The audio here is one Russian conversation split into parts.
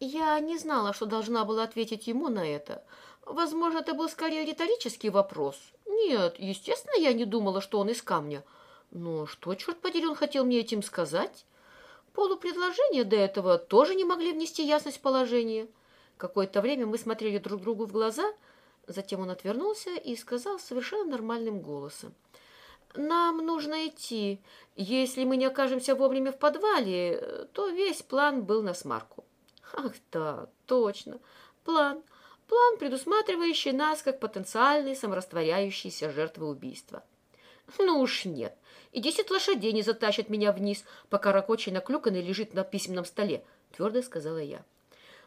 Я не знала, что должна была ответить ему на это. Возможно, это был скорее риторический вопрос. Нет, естественно, я не думала, что он из камня. Но что, черт подери, он хотел мне этим сказать? Полупредложения до этого тоже не могли внести ясность в положение. Какое-то время мы смотрели друг другу в глаза, затем он отвернулся и сказал совершенно нормальным голосом. «Нам нужно идти. Если мы не окажемся вовремя в подвале, то весь план был на смарку». «Ах да, точно. План. План, предусматривающий нас как потенциальные саморастворяющиеся жертвы убийства». «Ну уж нет. И десять лошадей не затащат меня вниз, пока ракочий наклюканный лежит на письменном столе», — твердо сказала я.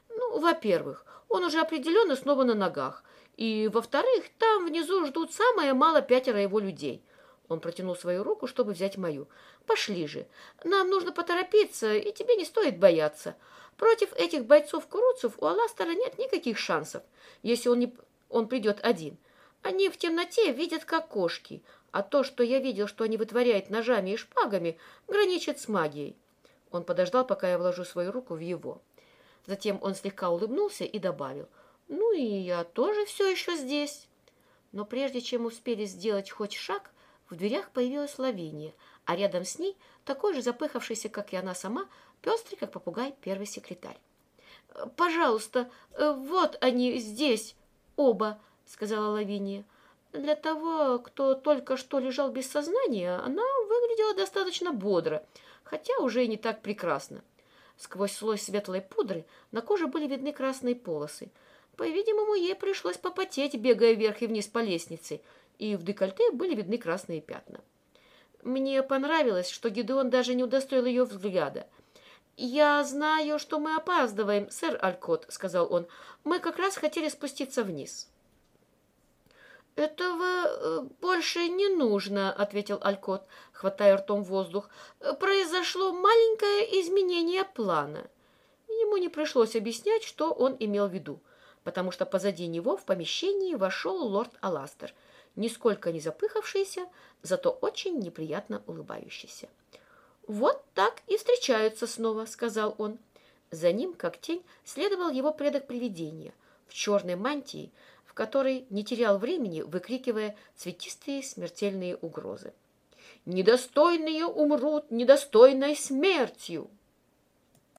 «Ну, во-первых, он уже определенно снова на ногах. И, во-вторых, там внизу ждут самое мало пятеро его людей». Он протянул свою руку, чтобы взять мою. «Пошли же. Нам нужно поторопиться, и тебе не стоит бояться. Против этих бойцов-куруцев у Аластера нет никаких шансов, если он, не... он придет один. Они в темноте видят, как кошки, а то, что я видел, что они вытворяют ножами и шпагами, граничит с магией. Он подождал, пока я вложу свою руку в его. Затем он слегка улыбнулся и добавил, «Ну и я тоже все еще здесь». Но прежде чем успели сделать хоть шаг, в дверях появилась Лавиния, а рядом с ней, такой же запыхавшийся, как и она сама, пестрый, как попугай, первый секретарь. «Пожалуйста, вот они здесь, оба», — сказала Лавиния. Для того, кто только что лежал без сознания, она выглядела достаточно бодро, хотя уже и не так прекрасно. Сквозь слой светлой пудры на коже были видны красные полосы. По-видимому, ей пришлось попотеть, бегая вверх и вниз по лестнице, и в декольте были видны красные пятна. Мне понравилось, что Гидеон даже не удостоил ее взгляда. «Я знаю, что мы опаздываем, сэр Алькот», — сказал он. «Мы как раз хотели спуститься вниз». «Этого э, больше не нужно», — ответил Алькот, хватая ртом воздух. «Произошло маленькое изменение плана». Ему не пришлось объяснять, что он имел в виду, потому что позади него в помещении вошел лорд Аластер, нисколько не запыхавшийся, зато очень неприятно улыбающийся. «Вот так и встречаются снова», — сказал он. За ним, как тень, следовал его предок привидения в черной мантии, в которой не терял времени, выкрикивая цветистые смертельные угрозы. «Недостойные умрут недостойной смертью!»